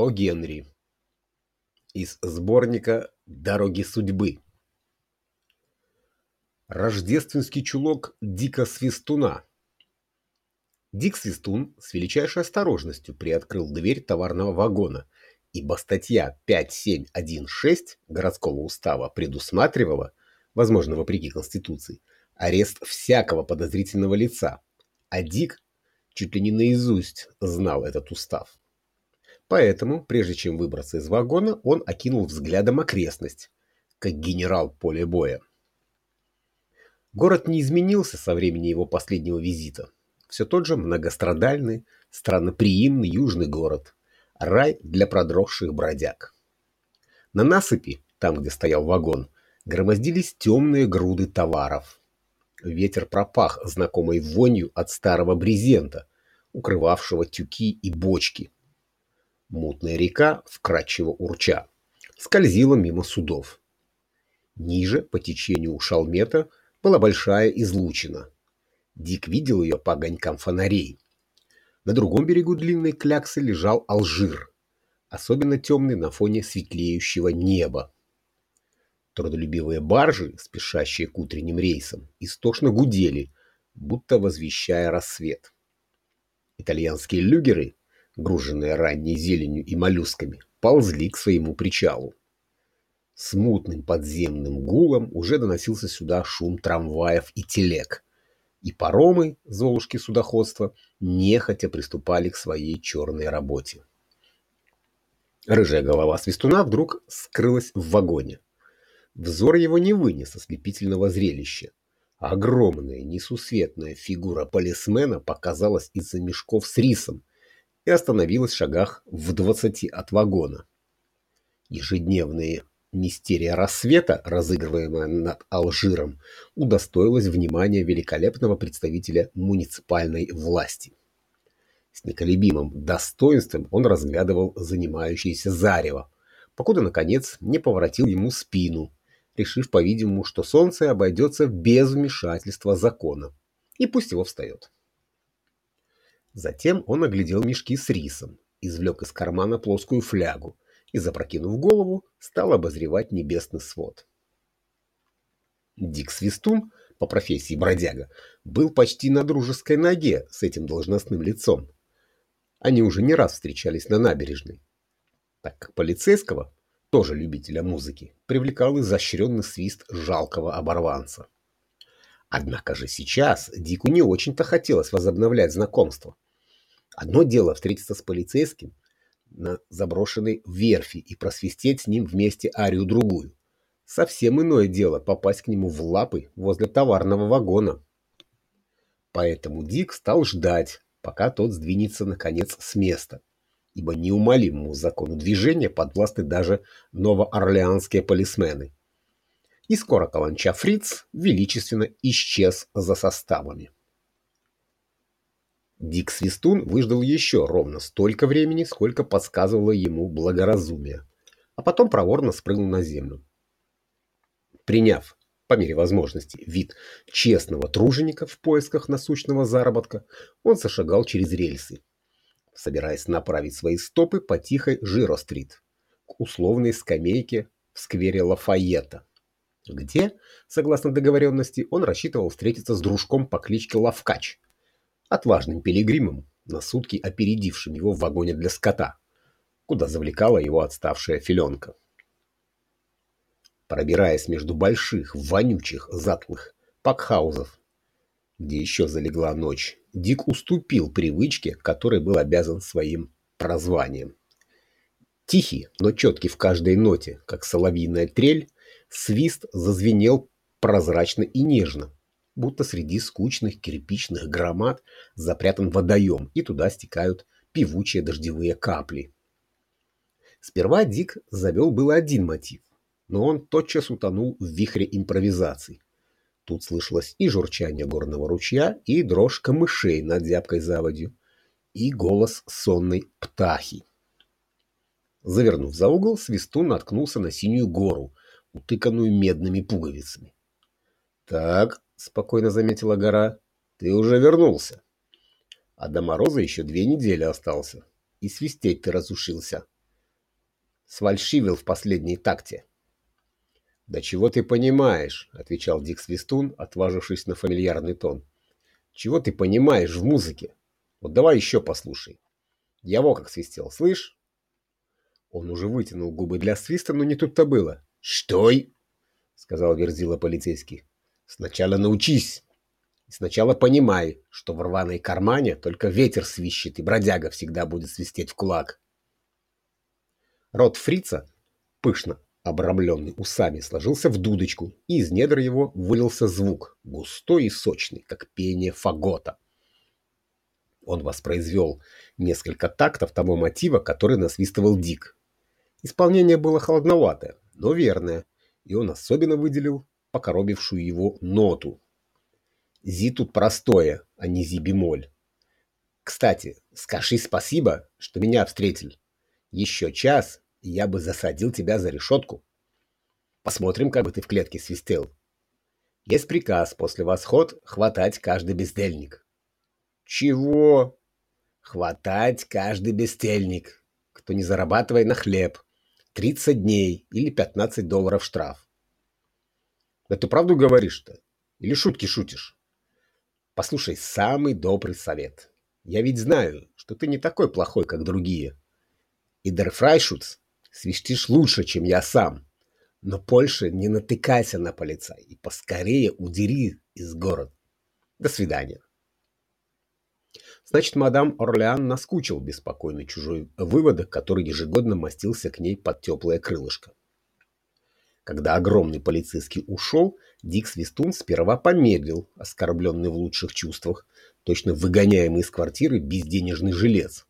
О. Генри. Из сборника «Дороги судьбы». Рождественский чулок Дика Свистуна. Дик Свистун с величайшей осторожностью приоткрыл дверь товарного вагона, ибо статья 5716 городского устава предусматривала, возможно, вопреки Конституции, арест всякого подозрительного лица, а Дик чуть ли не наизусть знал этот устав. Поэтому, прежде чем выбраться из вагона, он окинул взглядом окрестность, как генерал поля боя. Город не изменился со времени его последнего визита. Все тот же многострадальный, странноприимный южный город. Рай для продрогших бродяг. На насыпи, там, где стоял вагон, громоздились темные груды товаров. Ветер пропах знакомой вонью от старого брезента, укрывавшего тюки и бочки, Мутная река, вкрадчиво урча, скользила мимо судов. Ниже, по течению у Шалмета, была большая излучина. Дик видел ее по огонькам фонарей. На другом берегу длинной кляксы лежал Алжир, особенно темный на фоне светлеющего неба. Трудолюбивые баржи, спешащие к утренним рейсам, истошно гудели, будто возвещая рассвет. Итальянские люгеры груженные ранней зеленью и моллюсками, ползли к своему причалу. Смутным подземным гулом уже доносился сюда шум трамваев и телег, и паромы, золушки судоходства, нехотя приступали к своей черной работе. Рыжая голова свистуна вдруг скрылась в вагоне. Взор его не вынес ослепительного зрелища. Огромная, несусветная фигура полисмена показалась из-за мешков с рисом, и остановилась в шагах в двадцати от вагона. Ежедневные мистерия рассвета, разыгрываемая над Алжиром, удостоилась внимания великолепного представителя муниципальной власти. С неколебимым достоинством он разглядывал занимающееся зарево, покуда, наконец, не поворотил ему спину, решив, по-видимому, что солнце обойдется без вмешательства закона, и пусть его встает. Затем он оглядел мешки с рисом, извлек из кармана плоскую флягу и, запрокинув голову, стал обозревать небесный свод. Дик Свистун, по профессии бродяга, был почти на дружеской ноге с этим должностным лицом. Они уже не раз встречались на набережной. Так как полицейского, тоже любителя музыки, привлекал изощренный свист жалкого оборванца. Однако же сейчас Дику не очень-то хотелось возобновлять знакомство. Одно дело встретиться с полицейским на заброшенной верфи и просвистеть с ним вместе арию-другую. Совсем иное дело попасть к нему в лапы возле товарного вагона. Поэтому Дик стал ждать, пока тот сдвинется наконец с места, ибо неумолимому закону движения подвластны даже новоорлеанские полисмены. И скоро каланча Фриц величественно исчез за составами. Дик Свистун выждал еще ровно столько времени, сколько подсказывало ему благоразумие, а потом проворно спрыгнул на землю. Приняв, по мере возможности, вид честного труженика в поисках насущного заработка, он зашагал через рельсы, собираясь направить свои стопы по тихой Жиро-стрит к условной скамейке в сквере Лафайета, где, согласно договоренности, он рассчитывал встретиться с дружком по кличке Лавкач – отважным пилигримом, на сутки опередившим его в вагоне для скота, куда завлекала его отставшая филенка. Пробираясь между больших, вонючих, затлых пакхаузов, где еще залегла ночь, Дик уступил привычке, которой был обязан своим прозванием. Тихий, но четкий в каждой ноте, как соловьиная трель, свист зазвенел прозрачно и нежно, будто среди скучных кирпичных громад запрятан водоем, и туда стекают певучие дождевые капли. Сперва Дик завел был один мотив, но он тотчас утонул в вихре импровизаций. Тут слышалось и журчание горного ручья, и дрожь камышей над зябкой заводью, и голос сонной птахи. Завернув за угол, Свистун наткнулся на синюю гору, утыканную медными пуговицами. «Так, спокойно заметила гора. Ты уже вернулся. А до мороза еще две недели остался. И свистеть ты разушился. Свальшивил в последней такте. «Да чего ты понимаешь?» — отвечал Дик Свистун, отважившись на фамильярный тон. «Чего ты понимаешь в музыке? Вот давай еще послушай. Я во как свистел, слышь?» Он уже вытянул губы для свиста, но не тут-то было. «Стой!» — сказал Верзила полицейский. «Сначала научись. И сначала понимай, что в рваной кармане только ветер свищет, и бродяга всегда будет свистеть в кулак». Рот фрица, пышно обрамленный усами, сложился в дудочку, и из недр его вылился звук, густой и сочный, как пение фагота. Он воспроизвел несколько тактов того мотива, который насвистывал Дик. Исполнение было холодноватое, но верное, и он особенно выделил покоробившую его ноту. Зи тут простое, а не зи-бемоль. Кстати, скажи спасибо, что меня встретил. Еще час, и я бы засадил тебя за решетку. Посмотрим, как бы ты в клетке свистел. Есть приказ после восход хватать каждый бездельник. Чего? Хватать каждый бездельник, кто не зарабатывает на хлеб. 30 дней или 15 долларов штраф. Да ты правду говоришь-то? Или шутки шутишь? Послушай, самый добрый совет. Я ведь знаю, что ты не такой плохой, как другие. И Фрайшутс свистишь лучше, чем я сам. Но больше не натыкайся на полицай и поскорее удери из города. До свидания. Значит, мадам Орлеан наскучил беспокойный чужой выводок, который ежегодно мастился к ней под теплое крылышко. Когда огромный полицейский ушел, Дик Свистун сперва помедлил, оскорбленный в лучших чувствах, точно выгоняемый из квартиры безденежный жилец.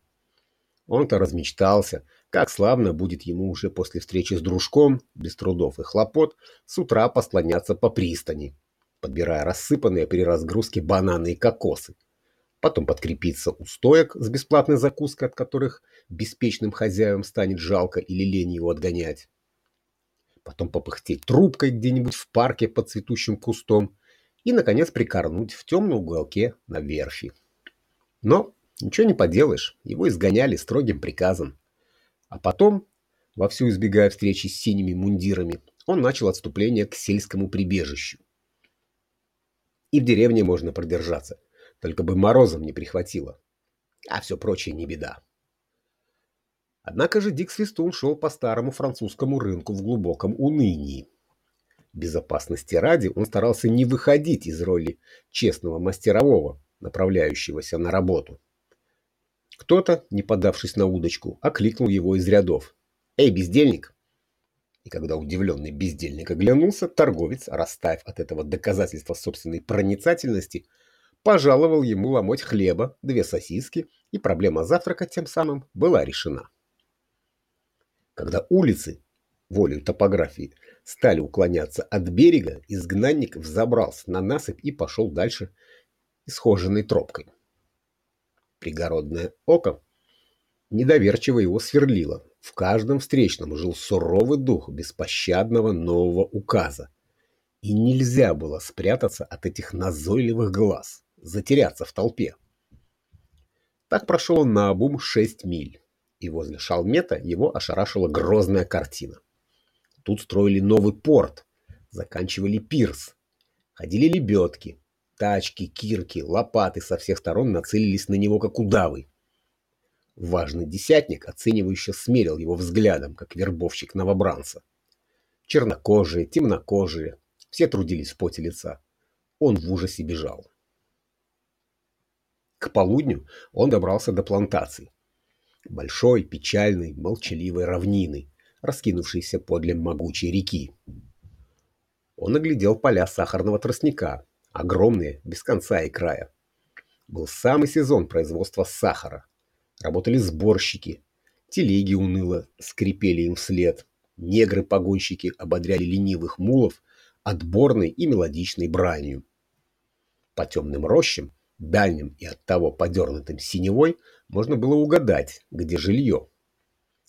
Он-то размечтался, как славно будет ему уже после встречи с дружком, без трудов и хлопот, с утра послоняться по пристани, подбирая рассыпанные при разгрузке бананы и кокосы, потом подкрепиться у стоек с бесплатной закуской, от которых беспечным хозяевам станет жалко или лень его отгонять. Потом попыхтеть трубкой где-нибудь в парке под цветущим кустом и, наконец, прикорнуть в темном уголке на верфи. Но ничего не поделаешь, его изгоняли строгим приказом. А потом, вовсю избегая встречи с синими мундирами, он начал отступление к сельскому прибежищу. И в деревне можно продержаться – только бы морозом не прихватило. А все прочее не беда. Однако же Дик Свистун шел по старому французскому рынку в глубоком унынии. Безопасности ради он старался не выходить из роли честного мастерового, направляющегося на работу. Кто-то, не подавшись на удочку, окликнул его из рядов. «Эй, бездельник!» И когда удивленный бездельник оглянулся, торговец, расставив от этого доказательства собственной проницательности, пожаловал ему ломоть хлеба, две сосиски, и проблема завтрака тем самым была решена. Когда улицы, волею топографии, стали уклоняться от берега, изгнанник взобрался на насыпь и пошел дальше исхоженной тропкой. Пригородное око недоверчиво его сверлило. В каждом встречном жил суровый дух беспощадного нового указа. И нельзя было спрятаться от этих назойливых глаз затеряться в толпе. Так прошел он на обум шесть миль, и возле Шалмета его ошарашила грозная картина. Тут строили новый порт, заканчивали пирс, ходили лебедки, тачки, кирки, лопаты со всех сторон нацелились на него, как удавы. Важный десятник оценивающе смерил его взглядом, как вербовщик новобранца. Чернокожие, темнокожие, все трудились в поте лица. Он в ужасе бежал. К полудню он добрался до плантации. Большой, печальной, молчаливой равнины, раскинувшейся подле могучей реки. Он оглядел поля сахарного тростника, огромные, без конца и края. Был самый сезон производства сахара. Работали сборщики. Телеги уныло скрипели им вслед. Негры-погонщики ободряли ленивых мулов отборной и мелодичной бранью. По темным рощам дальним и оттого подернутым синевой, можно было угадать, где жилье.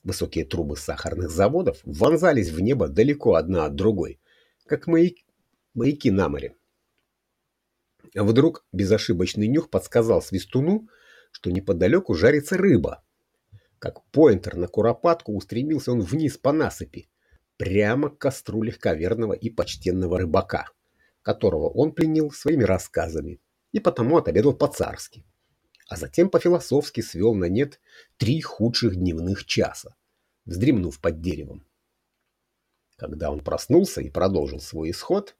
Высокие трубы сахарных заводов вонзались в небо далеко одна от другой, как маяки, маяки на море. Вдруг безошибочный нюх подсказал Свистуну, что неподалеку жарится рыба. Как поинтер на куропатку устремился он вниз по насыпи, прямо к костру легковерного и почтенного рыбака, которого он пленил своими рассказами и потому отобедал по-царски, а затем по-философски свел на нет три худших дневных часа, вздремнув под деревом. Когда он проснулся и продолжил свой исход,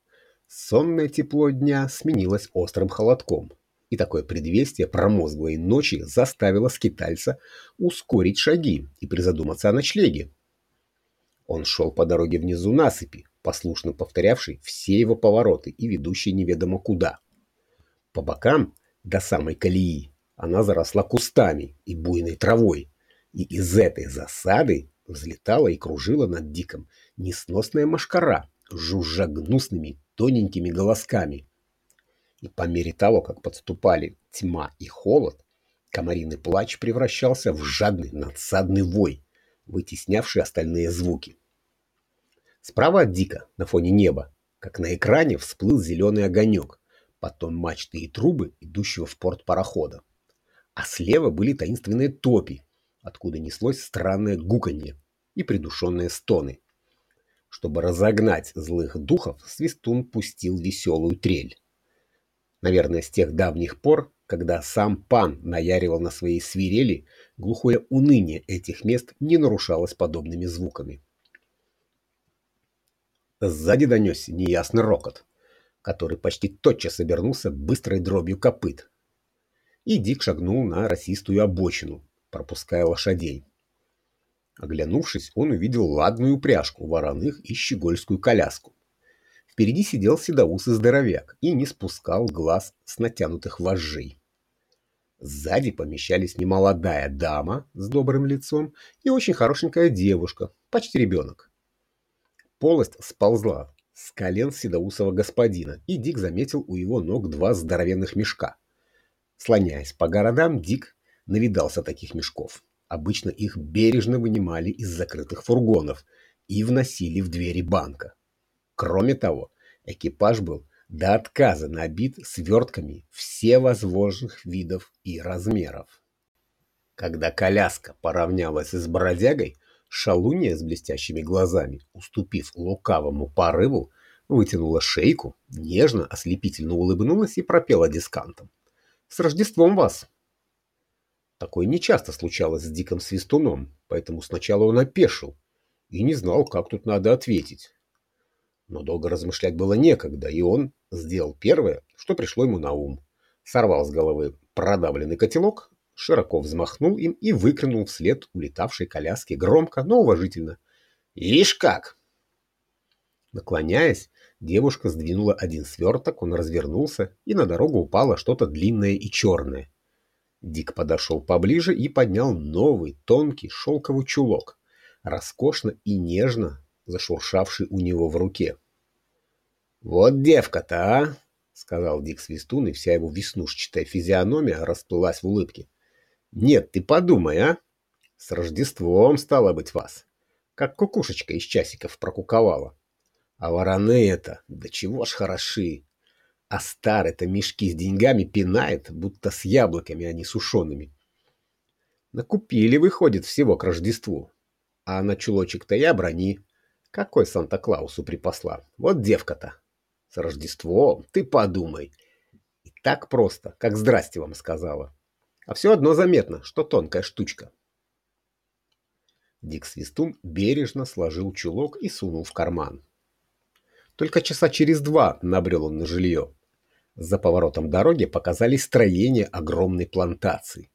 сонное тепло дня сменилось острым холодком, и такое предвестие промозглой ночи заставило скитальца ускорить шаги и призадуматься о ночлеге. Он шел по дороге внизу насыпи, послушно повторявшей все его повороты и ведущей неведомо куда. По бокам, до самой колеи, она заросла кустами и буйной травой, и из этой засады взлетала и кружила над диком несносная машкара, жужжа гнусными тоненькими голосками. И по мере того, как подступали тьма и холод, комариный плач превращался в жадный надсадный вой, вытеснявший остальные звуки. Справа от Дика, на фоне неба, как на экране, всплыл зеленый огонек, потом мачты и трубы, идущего в порт парохода. А слева были таинственные топи, откуда неслось странное гуканье и придушенные стоны. Чтобы разогнать злых духов, Свистун пустил веселую трель. Наверное, с тех давних пор, когда сам пан наяривал на своей свирели, глухое уныние этих мест не нарушалось подобными звуками. Сзади донесся неясный рокот, который почти тотчас обернулся быстрой дробью копыт. И Дик шагнул на росистую обочину, пропуская лошадей. Оглянувшись, он увидел ладную упряжку, вороных и щегольскую коляску. Впереди сидел седоусый здоровяк и не спускал глаз с натянутых вожжей. Сзади помещались немолодая дама с добрым лицом и очень хорошенькая девушка, почти ребенок. Полость сползла с колен седоусого господина, и Дик заметил у его ног два здоровенных мешка. Слоняясь по городам, Дик навидался таких мешков. Обычно их бережно вынимали из закрытых фургонов и вносили в двери банка. Кроме того, экипаж был до отказа набит свертками всевозможных видов и размеров. Когда коляска поравнялась с бродягой, шалунья с блестящими глазами, уступив лукавому порыву, вытянула шейку, нежно, ослепительно улыбнулась и пропела дискантом. «С Рождеством вас!» Такое нечасто случалось с Диком Свистуном, поэтому сначала он опешил и не знал, как тут надо ответить. Но долго размышлять было некогда, и он сделал первое, что пришло ему на ум. Сорвал с головы продавленный котелок, широко взмахнул им и выкрикнул вслед улетавшей коляске громко, но уважительно. «Ишь как!» Наклоняясь, девушка сдвинула один сверток, он развернулся, и на дорогу упало что-то длинное и черное. Дик подошел поближе и поднял новый, тонкий шелковый чулок, роскошно и нежно зашуршавший у него в руке. «Вот девка-то, а!» — сказал Дик Свистун, и вся его веснушчатая физиономия расплылась в улыбке. «Нет, ты подумай, а! С Рождеством, стало быть, вас! Как кукушечка из часиков прокуковала. А вороны это, да чего ж хороши! А старый-то мешки с деньгами пинает, будто с яблоками, а не сушеными. Накупили, выходит, всего к Рождеству. А на чулочек-то я брони. Какой Санта-Клаусу припасла? Вот девка-то. С Рождеством, ты подумай. И так просто, как здрасте вам сказала. А все одно заметно, что тонкая штучка. Дик Свистун бережно сложил чулок и сунул в карман. Только часа через два набрел он на жилье. За поворотом дороги показались строения огромной плантации.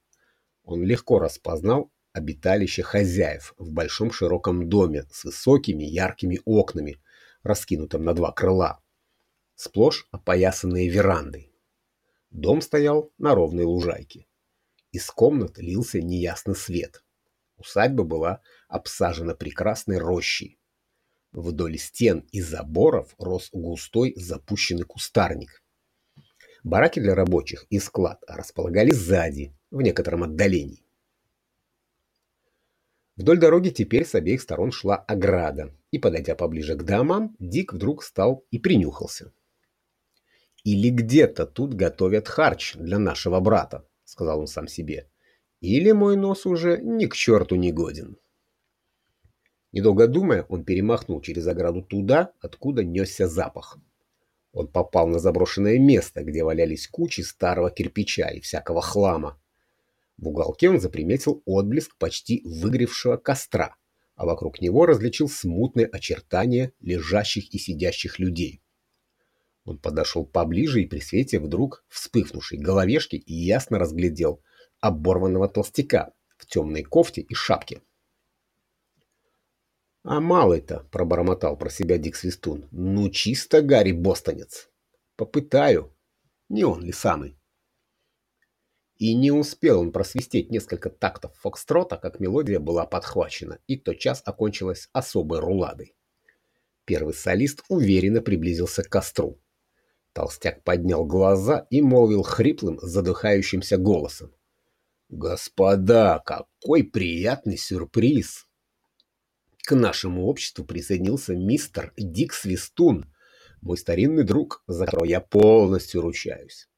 Он легко распознал обиталище хозяев в большом широком доме с высокими яркими окнами, раскинутым на два крыла, сплошь опоясанные верандой. Дом стоял на ровной лужайке. Из комнат лился неясный свет. Усадьба была обсажена прекрасной рощей. Вдоль стен и заборов рос густой запущенный кустарник. Бараки для рабочих и склад располагались сзади, в некотором отдалении. Вдоль дороги теперь с обеих сторон шла ограда, и, подойдя поближе к домам, Дик вдруг встал и принюхался. «Или где-то тут готовят харч для нашего брата», — сказал он сам себе. или мой нос уже ни к черту не годен. Недолго думая, он перемахнул через ограду туда, откуда несся запах. Он попал на заброшенное место, где валялись кучи старого кирпича и всякого хлама. В уголке он заприметил отблеск почти выгревшего костра, а вокруг него различил смутные очертания лежащих и сидящих людей. Он подошел поближе и при свете вдруг вспыхнувшей головешки ясно разглядел оборванного толстяка в темной кофте и шапке. «А малый-то», — пробормотал про себя Дик Свистун, — «ну чисто Гарри Бостонец. Попытаю. Не он ли самый?» И не успел он просвистеть несколько тактов фокстрота, как мелодия была подхвачена, и тотчас окончилась особой руладой. Первый солист уверенно приблизился к костру. Толстяк поднял глаза и молвил хриплым, задыхающимся голосом. «Господа, какой приятный сюрприз!» К нашему обществу присоединился мистер Дик Свистун, мой старинный друг, за которого я полностью ручаюсь.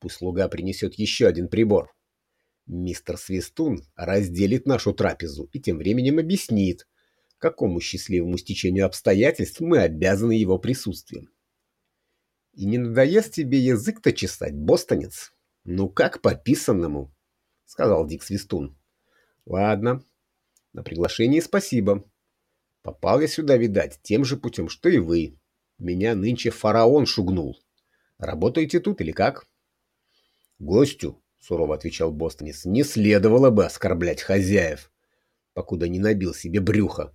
Пусть слуга принесет еще один прибор. Мистер Свистун разделит нашу трапезу и тем временем объяснит, какому счастливому стечению обстоятельств мы обязаны его присутствием. И не надоест тебе язык-то чесать, бостонец? Ну как по писанному, — сказал Дик Свистун. Ладно, на приглашение спасибо. Попал я сюда, видать, тем же путем, что и вы. Меня нынче фараон шугнул. Работаете тут или как? Гостю, сурово отвечал Бостонец, не следовало бы оскорблять хозяев, покуда не набил себе брюхо,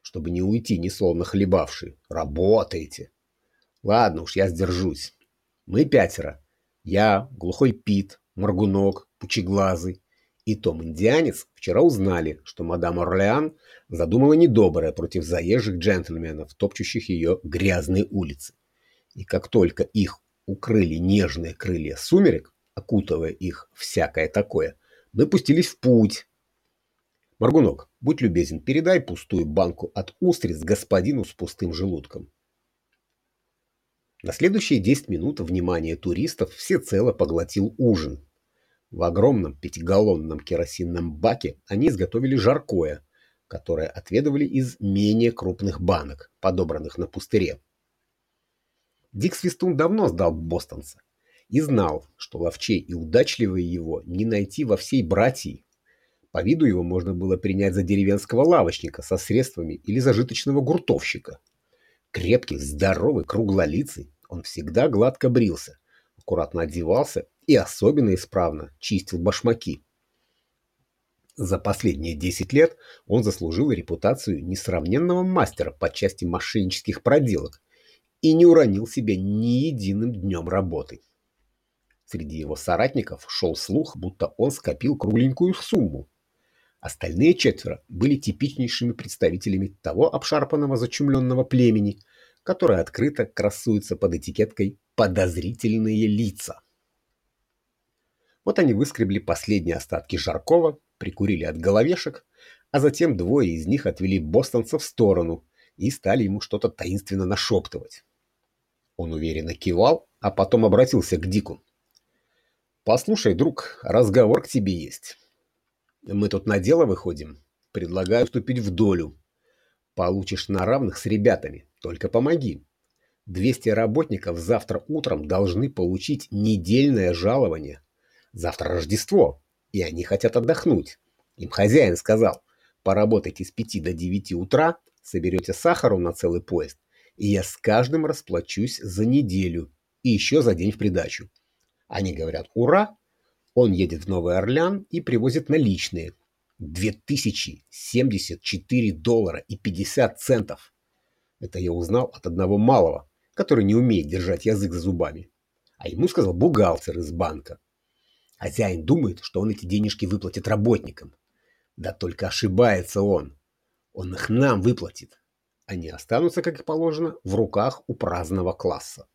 чтобы не уйти, не словно хлебавший. Работаете. Ладно уж, я сдержусь. Мы пятеро. Я, глухой Пит, Моргунок, Пучеглазый, и Том Индианец вчера узнали, что мадам Орлеан задумала недоброе против заезжих джентльменов, топчущих ее грязные улицы. И как только их укрыли нежные крылья сумерек, окутывая их всякое такое, мы пустились в путь. Маргунок, будь любезен, передай пустую банку от устриц господину с пустым желудком. На следующие 10 минут внимание туристов всецело поглотил ужин, в огромном пятигаллонном керосинном баке они изготовили жаркое, которое отведывали из менее крупных банок, подобранных на пустыре. Дик Свистун давно сдал бостонца и знал, что ловчей и удачливый его не найти во всей братьи. По виду его можно было принять за деревенского лавочника со средствами или зажиточного гуртовщика. Крепкий, здоровый, круглолицый, он всегда гладко брился, аккуратно одевался и особенно исправно чистил башмаки. За последние 10 лет он заслужил репутацию несравненного мастера по части мошеннических проделок и не уронил себя ни единым днем работы. Среди его соратников шел слух, будто он скопил кругленькую сумму. Остальные четверо были типичнейшими представителями того обшарпанного зачумленного племени, которое открыто красуется под этикеткой «подозрительные лица». Вот они выскребли последние остатки Жаркова, прикурили от головешек, а затем двое из них отвели бостонца в сторону и стали ему что-то таинственно нашептывать. Он уверенно кивал, а потом обратился к Дику. «Послушай, друг, разговор к тебе есть. Мы тут на дело выходим. Предлагаю вступить в долю. Получишь на равных с ребятами, только помоги. 200 работников завтра утром должны получить недельное жалование, Завтра Рождество, и они хотят отдохнуть. Им хозяин сказал, поработайте с 5 до 9 утра, соберете сахару на целый поезд, и я с каждым расплачусь за неделю и еще за день в придачу. Они говорят «Ура!», он едет в Новый Орлеан и привозит наличные. 2074 доллара и 50 центов. Это я узнал от одного малого, который не умеет держать язык за зубами. А ему сказал бухгалтер из банка. Хозяин думает, что он эти денежки выплатит работникам. Да только ошибается он. Он их нам выплатит. Они останутся, как и положено, в руках у праздного класса.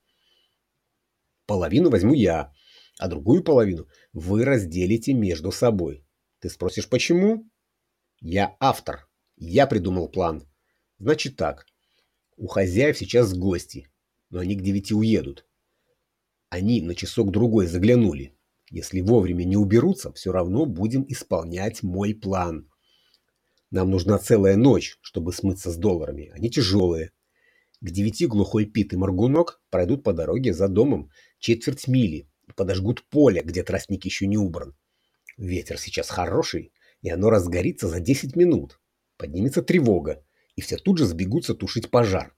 Половину возьму я, а другую половину вы разделите между собой. Ты спросишь, почему? Я автор. Я придумал план. Значит так. У хозяев сейчас гости, но они к девяти уедут. Они на часок-другой заглянули. Если вовремя не уберутся, все равно будем исполнять мой план. Нам нужна целая ночь, чтобы смыться с долларами. Они тяжелые. К девяти глухой Пит и Моргунок пройдут по дороге за домом четверть мили и подожгут поле, где тростник еще не убран. Ветер сейчас хороший, и оно разгорится за десять минут. Поднимется тревога, и все тут же сбегутся тушить пожар.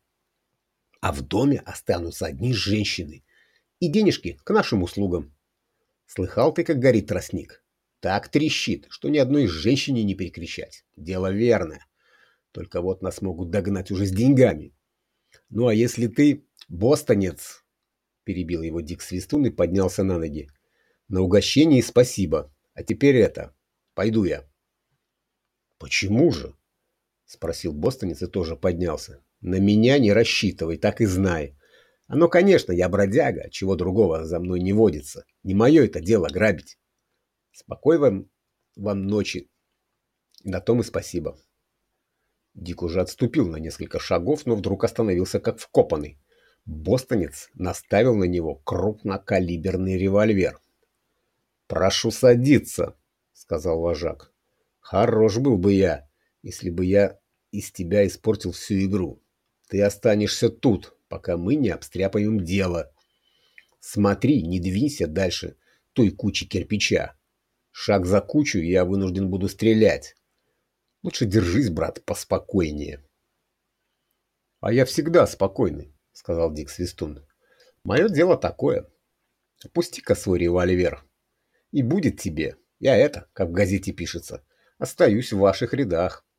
А в доме останутся одни женщины. И денежки к нашим услугам. Слыхал ты, как горит тростник? Так трещит, что ни одной женщине не перекричать. Дело верное. Только вот нас могут догнать уже с деньгами. Ну а если ты бостонец, перебил его Дик Свистун и поднялся на ноги. На угощение спасибо. А теперь это. Пойду я. Почему же? Спросил бостонец и тоже поднялся. На меня не рассчитывай, так и знай. Оно, конечно, я бродяга, чего другого за мной не водится. Не мое это дело грабить. Спокой вам, вам ночи. На том и спасибо. Дик уже отступил на несколько шагов, но вдруг остановился как вкопанный. Бостонец наставил на него крупнокалиберный револьвер. «Прошу садиться», — сказал вожак. «Хорош был бы я, если бы я из тебя испортил всю игру. Ты останешься тут, пока мы не обстряпаем дело. Смотри, не двинься дальше той кучи кирпича. Шаг за кучу, я вынужден буду стрелять. Лучше держись, брат, поспокойнее. — А я всегда спокойный, — сказал Дик Свистун. — Мое дело такое. Опусти-ка свой револьвер. И будет тебе. Я это, как в газете пишется, остаюсь в ваших рядах. —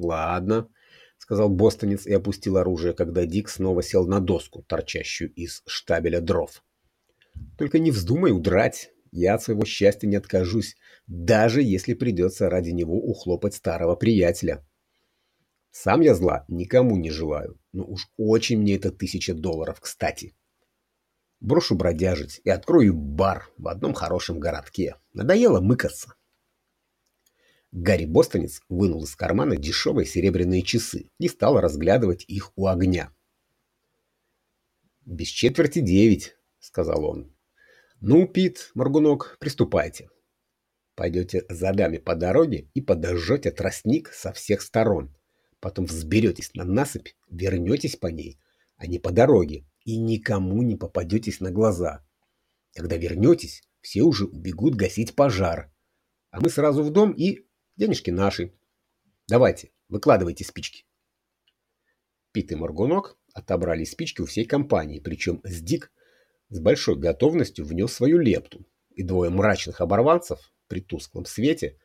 Ладно, — сказал бостонец и опустил оружие, когда Дик снова сел на доску, торчащую из штабеля дров. — Только не вздумай удрать. Я от своего счастья не откажусь, даже если придется ради него ухлопать старого приятеля. Сам я зла никому не желаю, но уж очень мне это тысяча долларов, кстати. Брошу бродяжить и открою бар в одном хорошем городке. Надоело мыкаться. Гарри Бостонец вынул из кармана дешевые серебряные часы и стал разглядывать их у огня. «Без четверти девять», — сказал он. «Ну, Пит, Моргунок, приступайте. Пойдете за дами по дороге и подожжете тростник со всех сторон. Потом взберетесь на насыпь, вернетесь по ней, а не по дороге, и никому не попадетесь на глаза. Когда вернетесь, все уже убегут гасить пожар. А мы сразу в дом и... денежки наши. Давайте, выкладывайте спички». Пит и Моргунок отобрали спички у всей компании, причем с Дик с большой готовностью внес свою лепту, и двое мрачных оборванцев при тусклом свете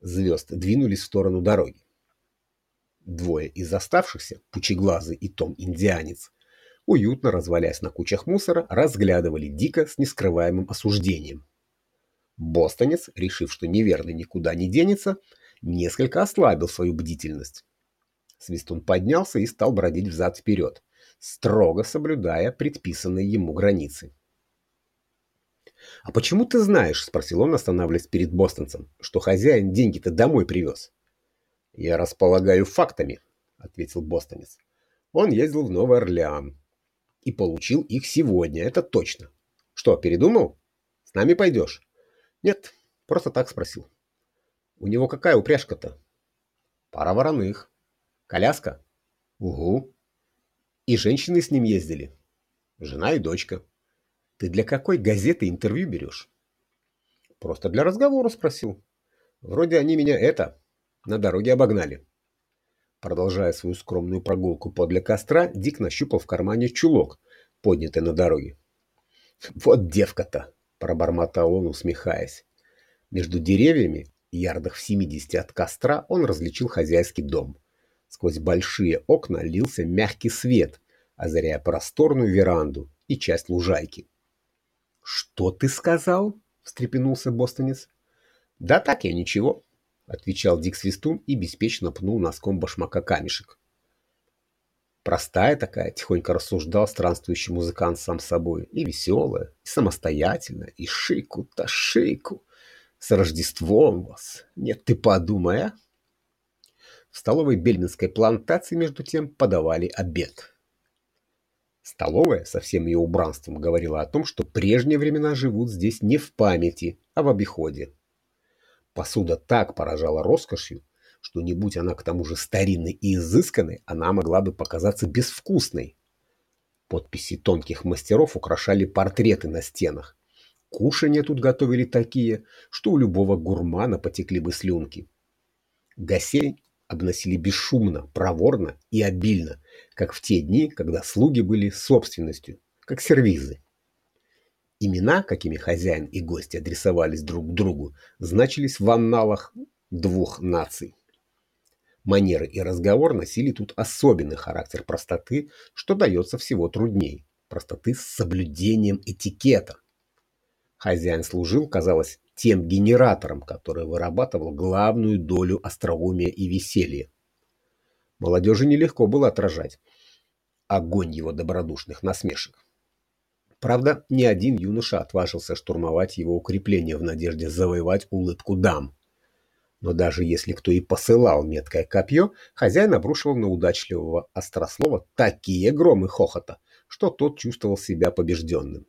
звезд двинулись в сторону дороги. Двое из оставшихся, Пучеглазый и Том Индианец, уютно развалясь на кучах мусора, разглядывали Дика с нескрываемым осуждением. Бостонец, решив, что неверный никуда не денется, несколько ослабил свою бдительность. Свистун поднялся и стал бродить взад-вперед, строго соблюдая предписанные ему границы. «А почему ты знаешь, — спросил он, останавливаясь перед бостонцем, — что хозяин деньги-то домой привез?» «Я располагаю фактами», — ответил бостонец. «Он ездил в Новый Орлеан и получил их сегодня, это точно. Что, передумал? С нами пойдешь?» «Нет, просто так спросил». «У него какая упряжка-то?» «Пара вороных». «Коляска?» «Угу. И женщины с ним ездили. Жена и дочка. Ты для какой газеты интервью берешь? Просто для разговора спросил. Вроде они меня это, на дороге обогнали. Продолжая свою скромную прогулку подле костра, Дик нащупал в кармане чулок, поднятый на дороге. «Вот девка-то!» — пробормотал он, усмехаясь. Между деревьями, ярдах в семидесяти от костра, он различил хозяйский дом. Сквозь большие окна лился мягкий свет, озаряя просторную веранду и часть лужайки. «Что ты сказал?» — встрепенулся бостонец. «Да так я ничего», — отвечал Дик Свистун и беспечно пнул носком башмака камешек. Простая такая, тихонько рассуждал странствующий музыкант сам собой. И веселая, и самостоятельная, и шику-то шику. С Рождеством вас! Нет, ты подумай, а? В столовой бельминской плантации, между тем, подавали обед. Столовая со всем ее убранством говорила о том, что прежние времена живут здесь не в памяти, а в обиходе. Посуда так поражала роскошью, что не будь она к тому же старинной и изысканной, она могла бы показаться безвкусной. Подписи тонких мастеров украшали портреты на стенах. Кушанья тут готовили такие, что у любого гурмана потекли бы слюнки. Гостей обносили бесшумно, проворно и обильно, как в те дни, когда слуги были собственностью, как сервизы. Имена, какими хозяин и гости адресовались друг к другу, значились в анналах двух наций. Манеры и разговор носили тут особенный характер простоты, что дается всего трудней. Простоты с соблюдением этикета. Хозяин служил, казалось, тем генератором, который вырабатывал главную долю остроумия и веселья. Молодежи нелегко было отражать огонь его добродушных насмешек. Правда, ни один юноша отважился штурмовать его укрепление в надежде завоевать улыбку дам. Но даже если кто и посылал меткое копье, хозяин обрушивал на удачливого острослова такие громы хохота, что тот чувствовал себя побежденным.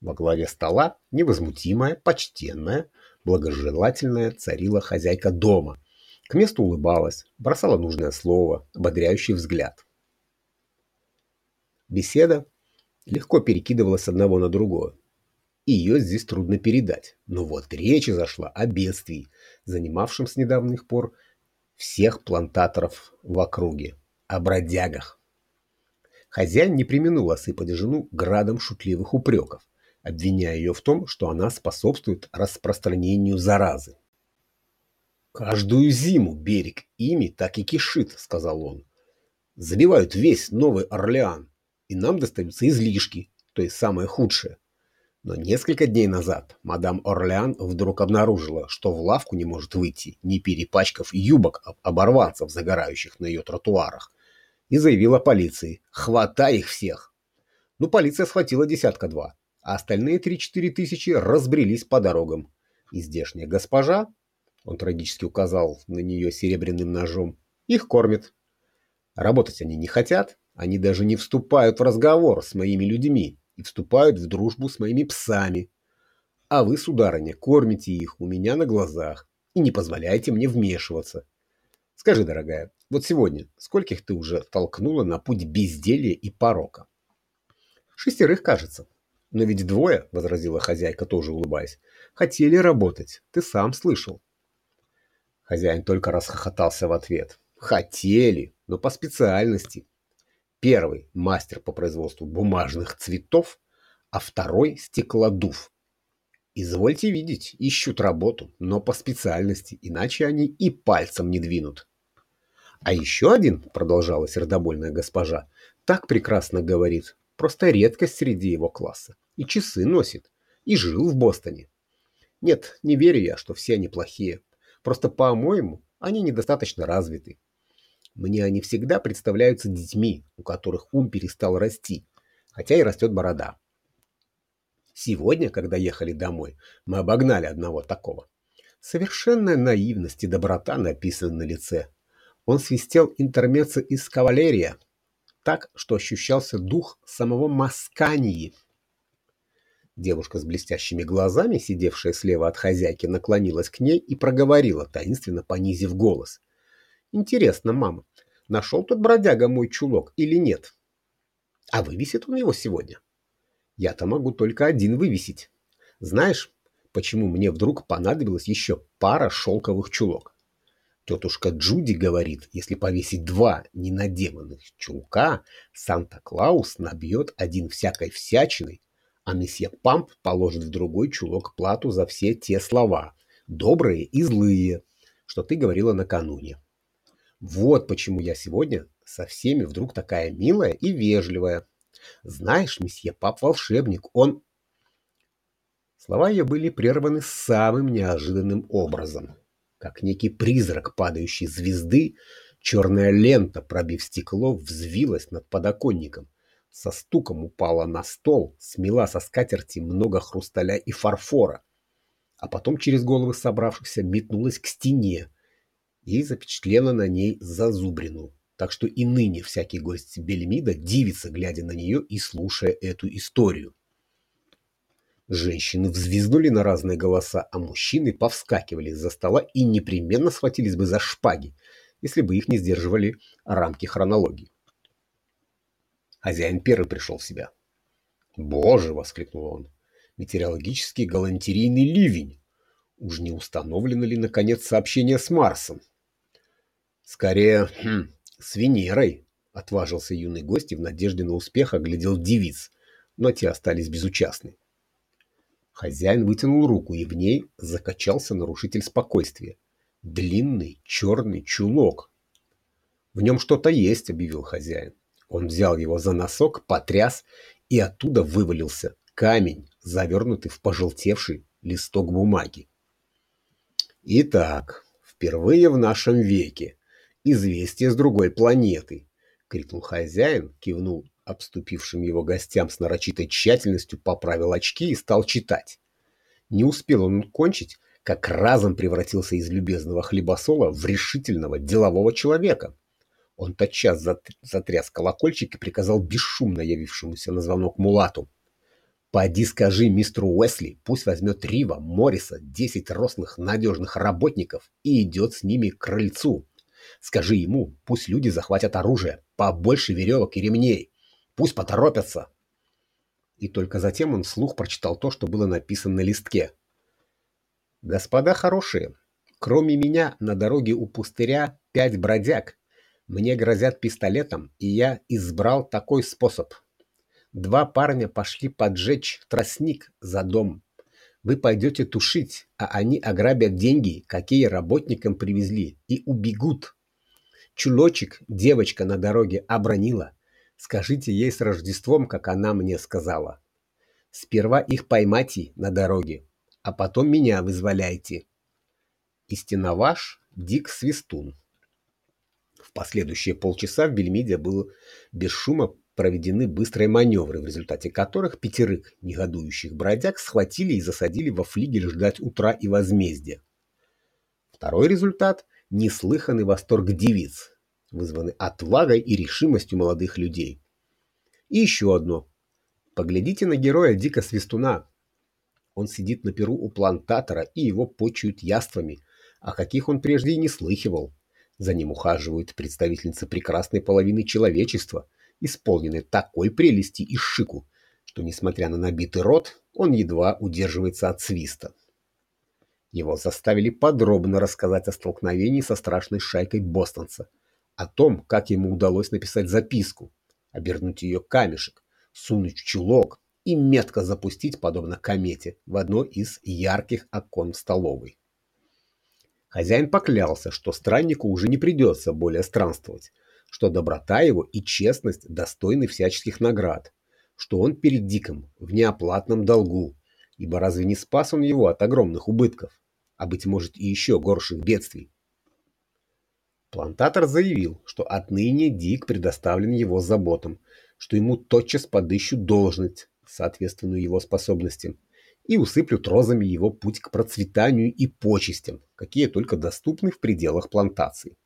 Во главе стола невозмутимая, почтенная, благожелательная царила хозяйка дома. К месту улыбалась, бросала нужное слово, ободряющий взгляд. Беседа легко перекидывалась с одного на другое. Ее здесь трудно передать. Но вот речь зашла о бедствии, занимавшем с недавних пор всех плантаторов в округе, о бродягах. Хозяин не применул осыпать жену градом шутливых упреков, обвиняя ее в том, что она способствует распространению заразы. «Каждую зиму берег ими так и кишит», — сказал он. «Заливают весь Новый Орлеан, и нам достаются излишки, то есть самое худшее. Но несколько дней назад мадам Орлеан вдруг обнаружила, что в лавку не может выйти, не перепачкав юбок оборванцев, загорающих на ее тротуарах, и заявила полиции «Хватай их всех!». Ну, полиция схватила десятка-два, а остальные три-четыре тысячи разбрелись по дорогам. И здешняя госпожа, он трагически указал на нее серебряным ножом, их кормит. Работать они не хотят, они даже не вступают в разговор с моими людьми, и вступают в дружбу с моими псами. А вы, сударыня, кормите их у меня на глазах и не позволяете мне вмешиваться. Скажи, дорогая, вот сегодня скольких ты уже толкнула на путь безделья и порока? Шестерых, кажется. Но ведь двое, возразила хозяйка, тоже улыбаясь, хотели работать, ты сам слышал. Хозяин только расхохотался в ответ. Хотели, но по специальности. Первый – мастер по производству бумажных цветов, а второй – стеклодув. Извольте видеть, ищут работу, но по специальности, иначе они и пальцем не двинут. А еще один, продолжала сердобольная госпожа, так прекрасно говорит, просто редкость среди его класса. И часы носит, и жил в Бостоне. Нет, не верю я, что все они плохие. Просто, по-моему, они недостаточно развиты. Мне они всегда представляются детьми, у которых ум перестал расти, хотя и растет борода. Сегодня, когда ехали домой, мы обогнали одного такого. Совершенная наивность и доброта написаны на лице. Он свистел интермеццо из кавалерия, так, что ощущался дух самого Маскании. Девушка с блестящими глазами, сидевшая слева от хозяйки, наклонилась к ней и проговорила, таинственно понизив голос. Интересно, мама, нашел тот бродяга мой чулок или нет? А вывесит он его сегодня? Я-то могу только один вывесить. Знаешь, почему мне вдруг понадобилась еще пара шелковых чулок? Тетушка Джуди говорит, если повесить два ненадеванных чулка, Санта-Клаус набьет один всякой всячиной, а месье Памп положит в другой чулок плату за все те слова, добрые и злые, что ты говорила накануне. Вот почему я сегодня со всеми вдруг такая милая и вежливая. Знаешь, месье пап волшебник, он... Слова ее были прерваны самым неожиданным образом. Как некий призрак падающей звезды, черная лента, пробив стекло, взвилась над подоконником. Со стуком упала на стол, смела со скатерти много хрусталя и фарфора, а потом через головы собравшихся метнулась к стене, и запечатлела на ней зазубрину. так что и ныне всякий гость Бельмида дивится, глядя на нее и слушая эту историю. Женщины взвизгнули на разные голоса, а мужчины повскакивали из-за стола и непременно схватились бы за шпаги, если бы их не сдерживали рамки хронологии. Хозяин первый пришел в себя. «Боже!» — воскликнул он. «Метеорологический галантерийный ливень! Уж не установлено ли, наконец, сообщение с Марсом?» «Скорее, хм, с Венерой!» — отважился юный гость и в надежде на успех оглядел девиц, но те остались безучастны. Хозяин вытянул руку, и в ней закачался нарушитель спокойствия. Длинный черный чулок. «В нем что-то есть», — объявил хозяин. Он взял его за носок, потряс, и оттуда вывалился камень, завернутый в пожелтевший листок бумаги. «Итак, впервые в нашем веке известие с другой планеты», — крикнул хозяин, кивнул обступившим его гостям с нарочитой тщательностью, поправил очки и стал читать. Не успел он кончить, как разом превратился из любезного хлебосола в решительного делового человека. Он тотчас затряс колокольчик и приказал бесшумно явившемуся на звонок Мулату. «Поди скажи мистеру Уэсли, пусть возьмет Рива, Морриса, десять рослых надежных работников и идет с ними к крыльцу. Скажи ему, пусть люди захватят оружие, побольше веревок и ремней. Пусть поторопятся!» И только затем он вслух прочитал то, что было написано на листке. «Господа хорошие, кроме меня на дороге у пустыря пять бродяг, мне грозят пистолетом, и я избрал такой способ. Два парня пошли поджечь тростник за дом. Вы пойдете тушить, а они ограбят деньги, какие работникам привезли, и убегут. Чулочек девочка на дороге обронила. Скажите ей с Рождеством, как она мне сказала. Сперва их поймайте на дороге, а потом меня вызволяйте. Истинно ваш Дик Свистун последующие полчаса в Бельмиде было без шума проведены быстрые маневры, в результате которых пятерых негодующих бродяг схватили и засадили во флигель ждать утра и возмездия. Второй результат – неслыханный восторг девиц, вызванный отвагой и решимостью молодых людей. И еще одно. Поглядите на героя Дика Свистуна. Он сидит на перу у плантатора, и его почуют яствами, о каких он прежде и не слыхивал. За ним ухаживают представительницы прекрасной половины человечества, исполненной такой прелести и шику, что, несмотря на набитый рот, он едва удерживается от свиста. Его заставили подробно рассказать о столкновении со страшной шайкой бостонца, о том, как ему удалось написать записку, обернуть ее камешек, сунуть в чулок и метко запустить, подобно комете, в одно из ярких окон в столовой. Хозяин поклялся, что страннику уже не придется более странствовать, что доброта его и честность достойны всяческих наград, что он перед Диком в неоплатном долгу, ибо разве не спас он его от огромных убытков, а, быть может, и еще горших бедствий? Плантатор заявил, что отныне Дик предоставлен его заботам, что ему тотчас подыщут должность, соответственную его способностям, и усыплют розами его путь к процветанию и почестям, какие только доступны в пределах плантации.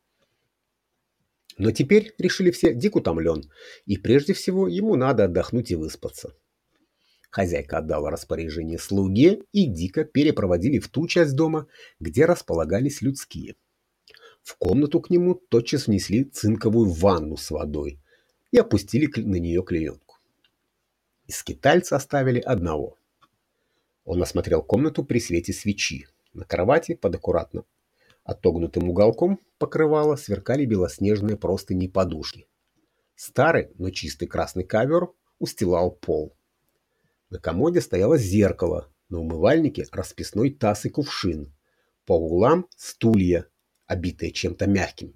Но теперь, решили все, Дик утомлен, и прежде всего ему надо отдохнуть и выспаться. Хозяйка отдала распоряжение слуге, и Дика перепроводили в ту часть дома, где располагались людские. В комнату к нему тотчас внесли цинковую ванну с водой и опустили на нее клеенку. Из скитальца оставили одного. Он осмотрел комнату при свете свечи. На кровати под аккуратно отогнутым уголком покрывала сверкали белоснежные простыни подушки. Старый, но чистый красный ковер устилал пол. На комоде стояло зеркало, на умывальнике расписной таз и кувшин. По углам стулья, обитые чем-то мягким.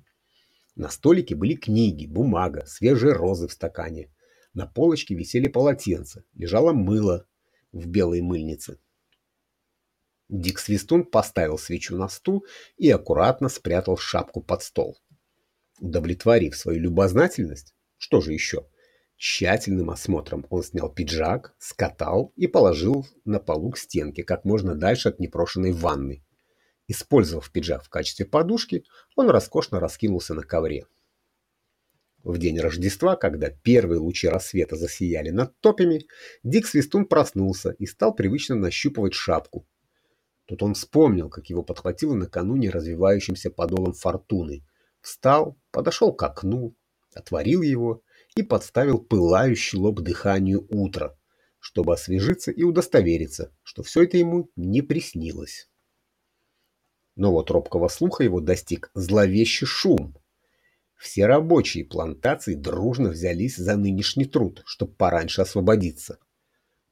На столике были книги, бумага, свежие розы в стакане. На полочке висели полотенца, лежало мыло в белой мыльнице. Дик Свистун поставил свечу на стул и аккуратно спрятал шапку под стол. Удовлетворив свою любознательность, что же еще? Тщательным осмотром он снял пиджак, скатал и положил на полу к стенке как можно дальше от непрошенной ванны. Использовав пиджак в качестве подушки, он роскошно раскинулся на ковре. В день Рождества, когда первые лучи рассвета засияли над топями, Дик Свистун проснулся и стал привычно нащупывать шапку. Тут он вспомнил, как его подхватило накануне развивающимся подолом фортуны. Встал, подошел к окну, отворил его и подставил пылающий лоб дыханию утра, чтобы освежиться и удостовериться, что все это ему не приснилось. Но вот робкого слуха его достиг зловещий шум, все рабочие плантации дружно взялись за нынешний труд, чтобы пораньше освободиться.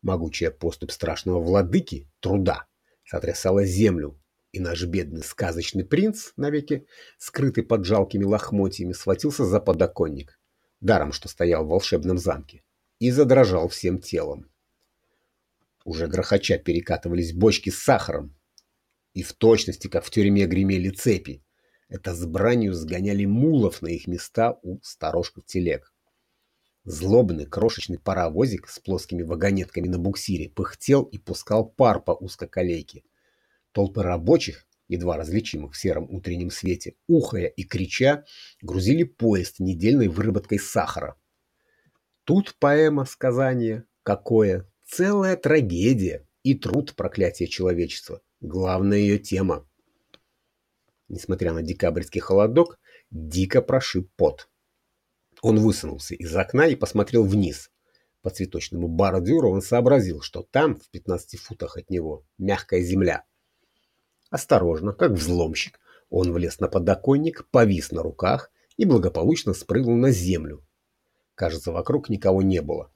Могучая поступь страшного владыки, труда, сотрясала землю, и наш бедный сказочный принц, навеки скрытый под жалкими лохмотьями, схватился за подоконник, даром что стоял в волшебном замке, и задрожал всем телом. Уже грохоча перекатывались бочки с сахаром, и в точности, как в тюрьме, гремели цепи, это с бранью сгоняли мулов на их места у сторожков телег. Злобный крошечный паровозик с плоскими вагонетками на буксире пыхтел и пускал пар по узкоколейке. Толпы рабочих, едва различимых в сером утреннем свете, ухая и крича, грузили поезд недельной выработкой сахара. Тут поэма, сказание, какое, целая трагедия и труд проклятия человечества. Главная ее тема. Несмотря на декабрьский холодок, дико прошиб пот. Он высунулся из окна и посмотрел вниз. По цветочному бордюру он сообразил, что там, в 15 футах от него, мягкая земля. Осторожно, как взломщик, он влез на подоконник, повис на руках и благополучно спрыгнул на землю. Кажется, вокруг никого не было.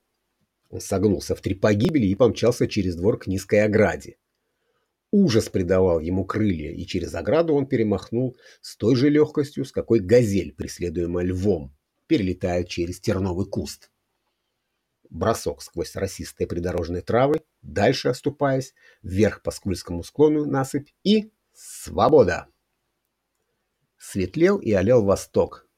Он согнулся в три погибели и помчался через двор к низкой ограде. Ужас придавал ему крылья, и через ограду он перемахнул с той же легкостью, с какой газель, преследуемая львом, перелетает через терновый куст. Бросок сквозь росистые придорожные травы, дальше оступаясь, вверх по скользкому склону насыпь и свобода! Светлел и олел восток.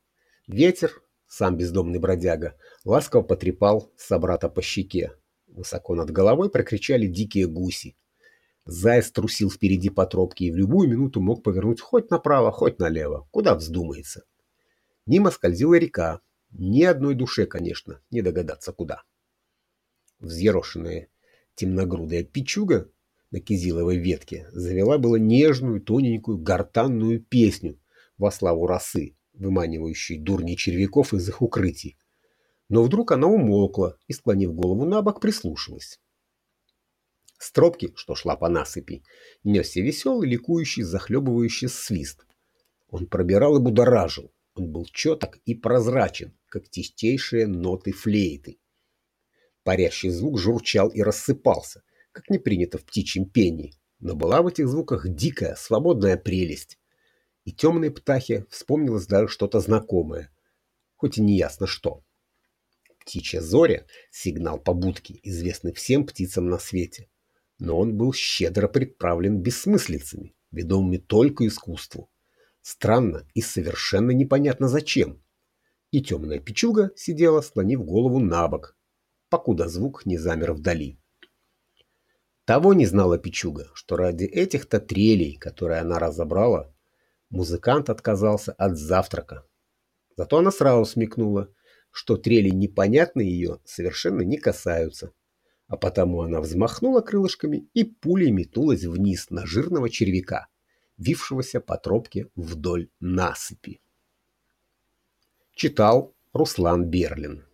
Ветер, сам бездомный бродяга, ласково потрепал собрата по щеке. Высоко над головой прокричали дикие гуси. Заяц трусил впереди по тропке и в любую минуту мог повернуть хоть направо, хоть налево, куда вздумается. Мимо скользила река. Ни одной душе, конечно, не догадаться куда. Взъерошенная темногрудая печуга на кизиловой ветке завела было нежную, тоненькую, гортанную песню во славу росы, выманивающей дурней червяков из их укрытий. Но вдруг она умолкла и, склонив голову на бок, прислушалась. С тропки, что шла по насыпи, несся веселый, ликующий, захлебывающий свист. Он пробирал и будоражил. Он был четок и прозрачен, как чистейшие ноты флейты. Парящий звук журчал и рассыпался, как не принято в птичьем пении, но была в этих звуках дикая, свободная прелесть. И темной птахе вспомнилось даже что-то знакомое, хоть и не ясно что. Птичья зоря — сигнал побудки, известный всем птицам на свете но он был щедро предправлен бессмыслицами, ведомыми только искусству. Странно и совершенно непонятно зачем. И темная печуга сидела, слонив голову на бок, покуда звук не замер вдали. Того не знала печуга, что ради этих-то трелей, которые она разобрала, музыкант отказался от завтрака. Зато она сразу смекнула, что трели непонятные ее совершенно не касаются а потому она взмахнула крылышками и пулей метнулась вниз на жирного червяка, вившегося по тропке вдоль насыпи. Читал Руслан Берлин